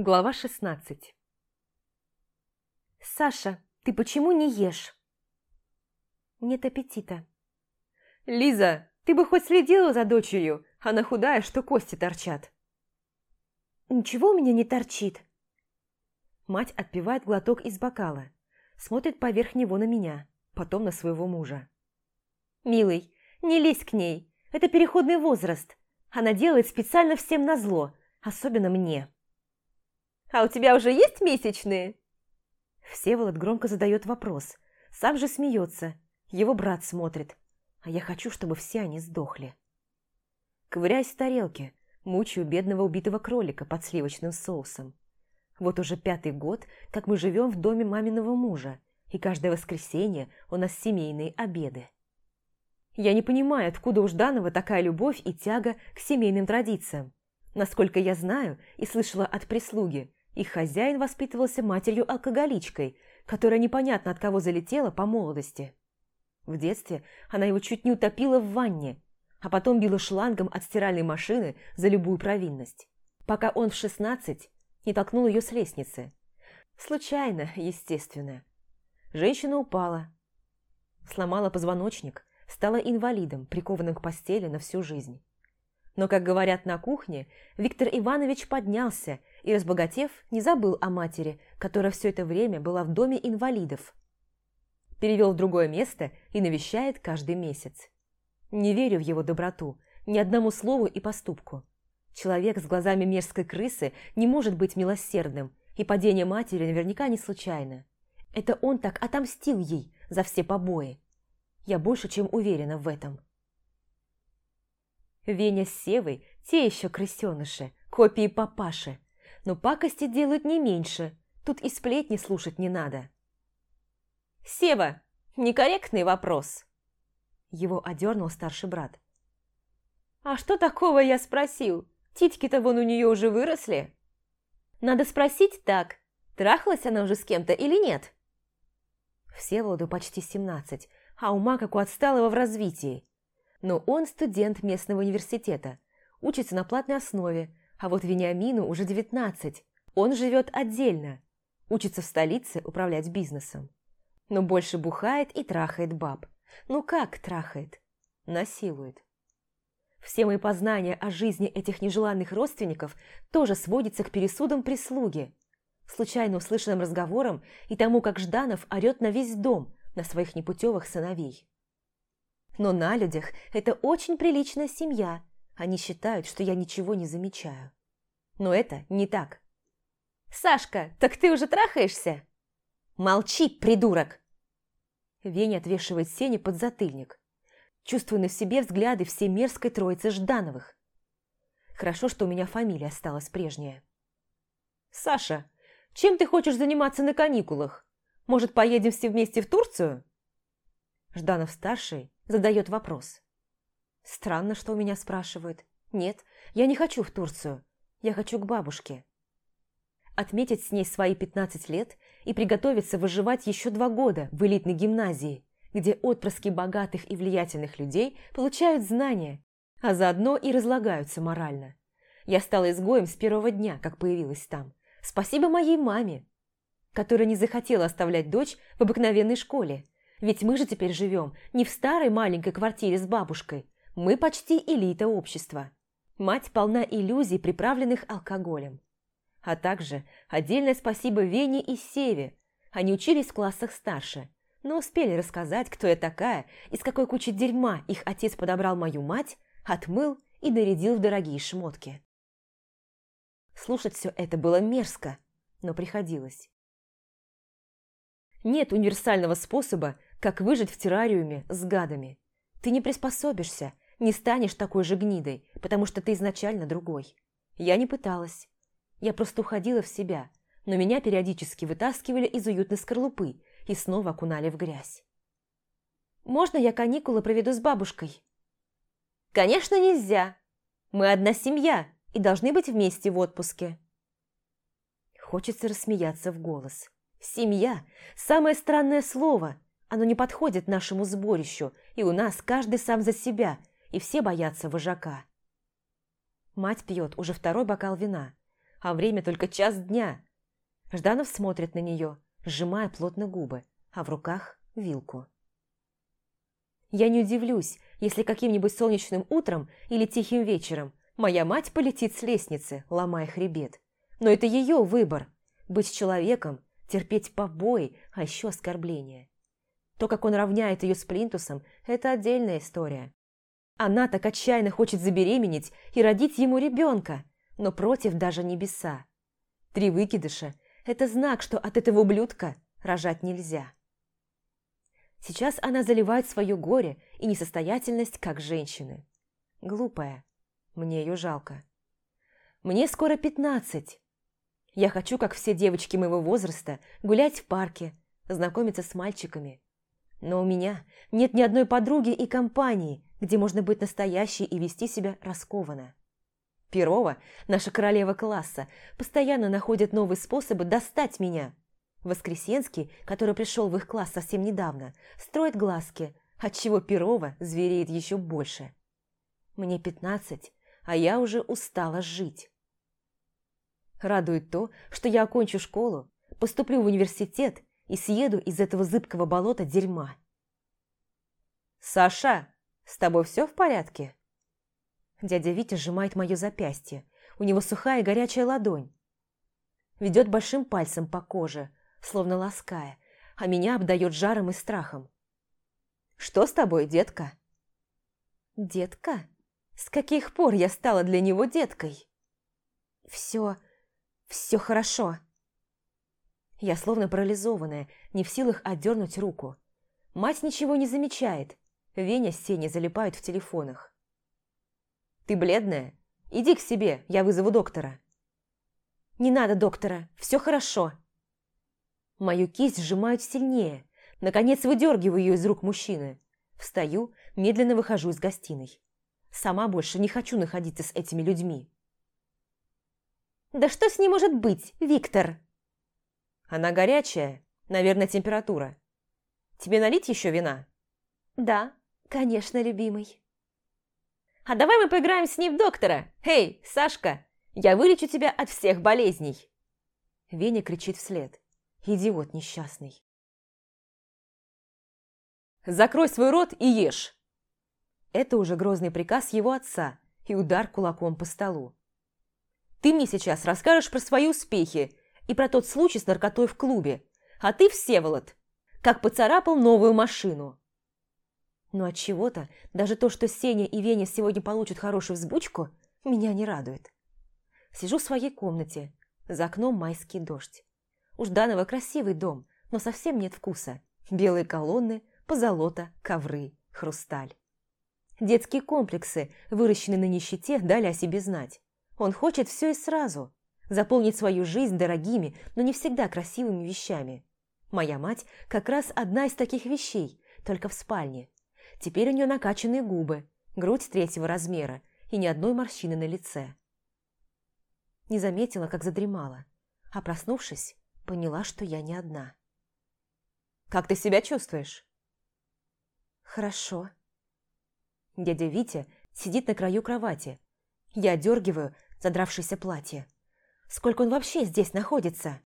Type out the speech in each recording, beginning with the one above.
Глава 16 «Саша, ты почему не ешь?» «Нет аппетита». «Лиза, ты бы хоть следила за дочерью, она худая, что кости торчат». «Ничего у меня не торчит». Мать отпивает глоток из бокала, смотрит поверх него на меня, потом на своего мужа. «Милый, не лезь к ней, это переходный возраст. Она делает специально всем назло, особенно мне». «А у тебя уже есть месячные?» Всеволод громко задает вопрос, сам же смеется, его брат смотрит, а я хочу, чтобы все они сдохли. Ковыряюсь в тарелке, мучаю бедного убитого кролика под сливочным соусом. Вот уже пятый год, как мы живем в доме маминого мужа, и каждое воскресенье у нас семейные обеды. Я не понимаю, откуда у Жданова такая любовь и тяга к семейным традициям. Насколько я знаю и слышала от прислуги, их хозяин воспитывался матерью-алкоголичкой, которая непонятно от кого залетела по молодости. В детстве она его чуть не утопила в ванне, а потом била шлангом от стиральной машины за любую провинность. Пока он в шестнадцать не толкнул ее с лестницы. Случайно, естественно. Женщина упала, сломала позвоночник, стала инвалидом, прикованным к постели на всю жизнь. Но, как говорят на кухне, Виктор Иванович поднялся и, разбогатев, не забыл о матери, которая все это время была в доме инвалидов. Перевел в другое место и навещает каждый месяц. Не верю в его доброту, ни одному слову и поступку. Человек с глазами мерзкой крысы не может быть милосердным, и падение матери наверняка не случайно. Это он так отомстил ей за все побои. Я больше чем уверена в этом. Веня с Севой – те еще крысеныши, копии папаши. Но пакости делают не меньше, тут и сплетни слушать не надо. «Сева, некорректный вопрос!» Его одернул старший брат. «А что такого я спросил? Титьки-то вон у нее уже выросли?» «Надо спросить так, трахалась она уже с кем-то или нет?» Всеволоду почти семнадцать, а ума как у отсталого в развитии. Но он студент местного университета, учится на платной основе, а вот Вениамину уже 19. Он живет отдельно, учится в столице управлять бизнесом. Но больше бухает и трахает баб. Ну как трахает? Насилует. Все мои познания о жизни этих нежеланных родственников тоже сводятся к пересудам прислуги, случайно услышанным разговорам и тому, как Жданов орет на весь дом на своих непутевых сыновей. Но на людях это очень приличная семья. Они считают, что я ничего не замечаю. Но это не так. «Сашка, так ты уже трахаешься?» «Молчи, придурок!» Веня отвешивает Сене под затыльник. Чувствую на себе взгляды всей мерзкой троицы Ждановых. Хорошо, что у меня фамилия осталась прежняя. «Саша, чем ты хочешь заниматься на каникулах? Может, поедем все вместе в Турцию?» Жданов-старший задает вопрос. Странно, что у меня спрашивают. Нет, я не хочу в Турцию. Я хочу к бабушке. Отметить с ней свои 15 лет и приготовиться выживать еще два года в элитной гимназии, где отпрыски богатых и влиятельных людей получают знания, а заодно и разлагаются морально. Я стала изгоем с первого дня, как появилась там. Спасибо моей маме, которая не захотела оставлять дочь в обыкновенной школе, ведь мы же теперь живем не в старой маленькой квартире с бабушкой. Мы почти элита общества. Мать полна иллюзий, приправленных алкоголем. А также отдельное спасибо Вене и Севе. Они учились в классах старше, но успели рассказать, кто я такая и с какой кучей дерьма их отец подобрал мою мать, отмыл и нарядил в дорогие шмотки. Слушать все это было мерзко, но приходилось. Нет универсального способа как выжить в террариуме с гадами. Ты не приспособишься, не станешь такой же гнидой, потому что ты изначально другой. Я не пыталась. Я просто уходила в себя, но меня периодически вытаскивали из уютной скорлупы и снова окунали в грязь. «Можно я каникулы проведу с бабушкой?» «Конечно нельзя! Мы одна семья и должны быть вместе в отпуске». Хочется рассмеяться в голос. «Семья – самое странное слово – оно не подходит нашему сборищу, и у нас каждый сам за себя, и все боятся вожака. Мать пьет уже второй бокал вина. а время только час дня. Жданов смотрит на нее, сжимая плотно губы, а в руках вилку. Я не удивлюсь, если каким-нибудь солнечным утром или тихим вечером моя мать полетит с лестницы, ломая хребет. Но это ее выбор – быть человеком, терпеть побои, а еще оскорбления. То, как он равняет ее с Плинтусом – это отдельная история. Она так отчаянно хочет забеременеть и родить ему ребенка, но против даже небеса. Три выкидыша – это знак, что от этого ублюдка рожать нельзя. Сейчас она заливает свое горе и несостоятельность как женщины. Глупая. Мне ее жалко. Мне скоро пятнадцать. Я хочу, как все девочки моего возраста, гулять в парке, знакомиться с мальчиками. Но у меня нет ни одной подруги и компании, где можно быть настоящей и вести себя раскованно. Перова, наша королева класса, постоянно находит новые способы достать меня – Воскресенский, который пришел в их класс совсем недавно, строит глазки, отчего Перова звереет еще больше. Мне пятнадцать, а я уже устала жить. Радует то, что я окончу школу, поступлю в университет и съеду из этого зыбкого болота дерьма. «Саша, с тобой все в порядке?» Дядя Витя сжимает мое запястье. У него сухая горячая ладонь. Ведет большим пальцем по коже, словно лаская, а меня обдает жаром и страхом. «Что с тобой, детка?» «Детка? С каких пор я стала для него деткой?» «Все... все хорошо». Я словно парализованная, не в силах отдернуть руку. Мать ничего не замечает. Веня с Сеней залипают в телефонах. «Ты бледная? Иди к себе, я вызову доктора». «Не надо доктора, все хорошо», Мою кисть сжимают сильнее. Наконец выдергиваю ее из рук мужчины. Встаю, медленно выхожу из гостиной. Сама больше не хочу находиться с этими людьми. «Да что с ней может быть, Виктор?» «Она горячая, наверное, температура. Тебе налить еще вина?» «Да, конечно, любимый». «А давай мы поиграем с ней в доктора! Эй, Сашка, я вылечу тебя от всех болезней!» Веня кричит вслед. Идиот несчастный. «Закрой свой рот и ешь!» Это уже грозный приказ его отца и удар кулаком по столу. «Ты мне сейчас расскажешь про свои успехи и про тот случай с наркотой в клубе, а ты, Всеволод, как поцарапал новую машину». Но от чего то даже то, что Сеня и Веня сегодня получат хорошую взбучку, меня не радует. Сижу в своей комнате, за окном майский дождь. У Жданова красивый дом, но совсем нет вкуса. Белые колонны, позолота, ковры, хрусталь. Детские комплексы, выращенные на нищете, дали о себе знать. Он хочет все и сразу. Заполнить свою жизнь дорогими, но не всегда красивыми вещами. Моя мать как раз одна из таких вещей, только в спальне. Теперь у нее накачанные губы, грудь третьего размера и ни одной морщины на лице. Не заметила, как задремала, а проснувшись, поняла, что я не одна. «Как ты себя чувствуешь?» «Хорошо». Дядя Витя сидит на краю кровати. Я дергиваю задравшееся платье. Сколько он вообще здесь находится?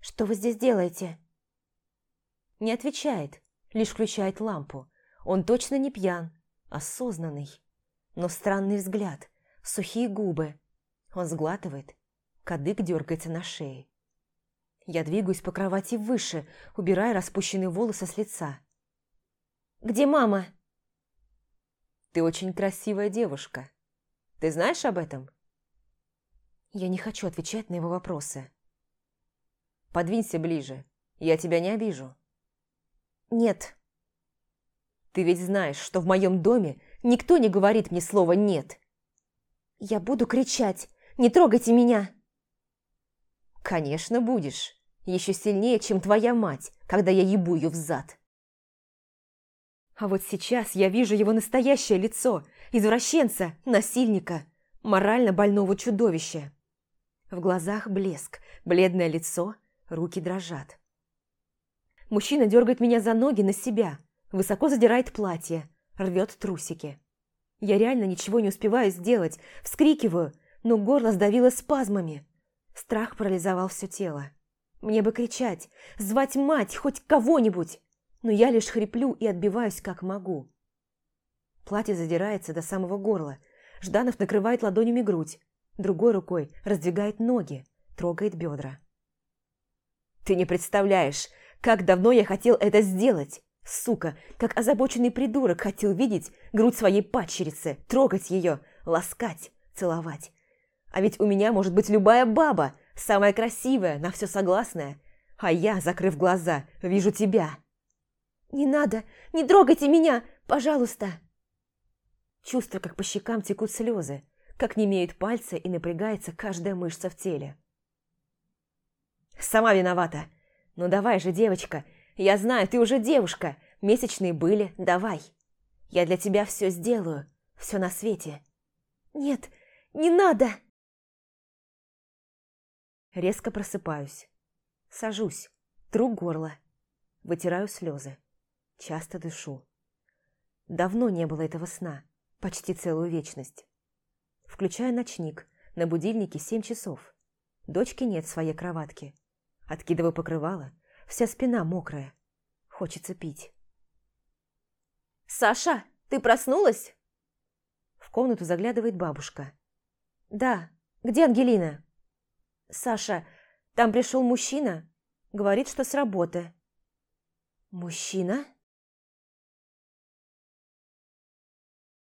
«Что вы здесь делаете?» Не отвечает, лишь включает лампу. Он точно не пьян, осознанный. Но странный взгляд, сухие губы. Он сглатывает, кадык дергается на шее. Я двигаюсь по кровати выше, убирая распущенные волосы с лица. «Где мама?» «Ты очень красивая девушка. Ты знаешь об этом?» Я не хочу отвечать на его вопросы. «Подвинься ближе, я тебя не обижу». «Нет». «Ты ведь знаешь, что в моем доме никто не говорит мне слова «нет». «Я буду кричать! Не трогайте меня!» «Конечно будешь. Еще сильнее, чем твоя мать, когда я ебу ее в зад». А вот сейчас я вижу его настоящее лицо, извращенца, насильника, морально больного чудовища. В глазах блеск, бледное лицо, руки дрожат. Мужчина дергает меня за ноги на себя, высоко задирает платье, рвет трусики. Я реально ничего не успеваю сделать, вскрикиваю, но горло сдавило спазмами. Страх парализовал все тело. Мне бы кричать, звать мать, хоть кого-нибудь, но я лишь хриплю и отбиваюсь как могу. Платье задирается до самого горла. Жданов накрывает ладонями грудь, другой рукой раздвигает ноги, трогает бедра. «Ты не представляешь, как давно я хотел это сделать! Сука, как озабоченный придурок хотел видеть грудь своей падчерицы, трогать ее, ласкать, целовать. А ведь у меня может быть любая баба, самая красивая, на все согласная. А я, закрыв глаза, вижу тебя. «Не надо! Не трогайте меня! Пожалуйста!» Чувство, как по щекам текут слезы, как не имеют пальцы и напрягается каждая мышца в теле. «Сама виновата! Ну давай же, девочка! Я знаю, ты уже девушка! Месячные были, давай! Я для тебя все сделаю, все на свете!» «Нет, не надо!» Резко просыпаюсь. Сажусь, тру горло, вытираю слезы. Часто дышу. Давно не было этого сна, почти целую вечность. Включаю ночник, на будильнике семь часов. Дочки нет в своей кроватке. Откидываю покрывало, вся спина мокрая. Хочется пить. «Саша, ты проснулась?» В комнату заглядывает бабушка. «Да, где Ангелина?» «Саша, там пришел мужчина. Говорит, что с работы». «Мужчина?»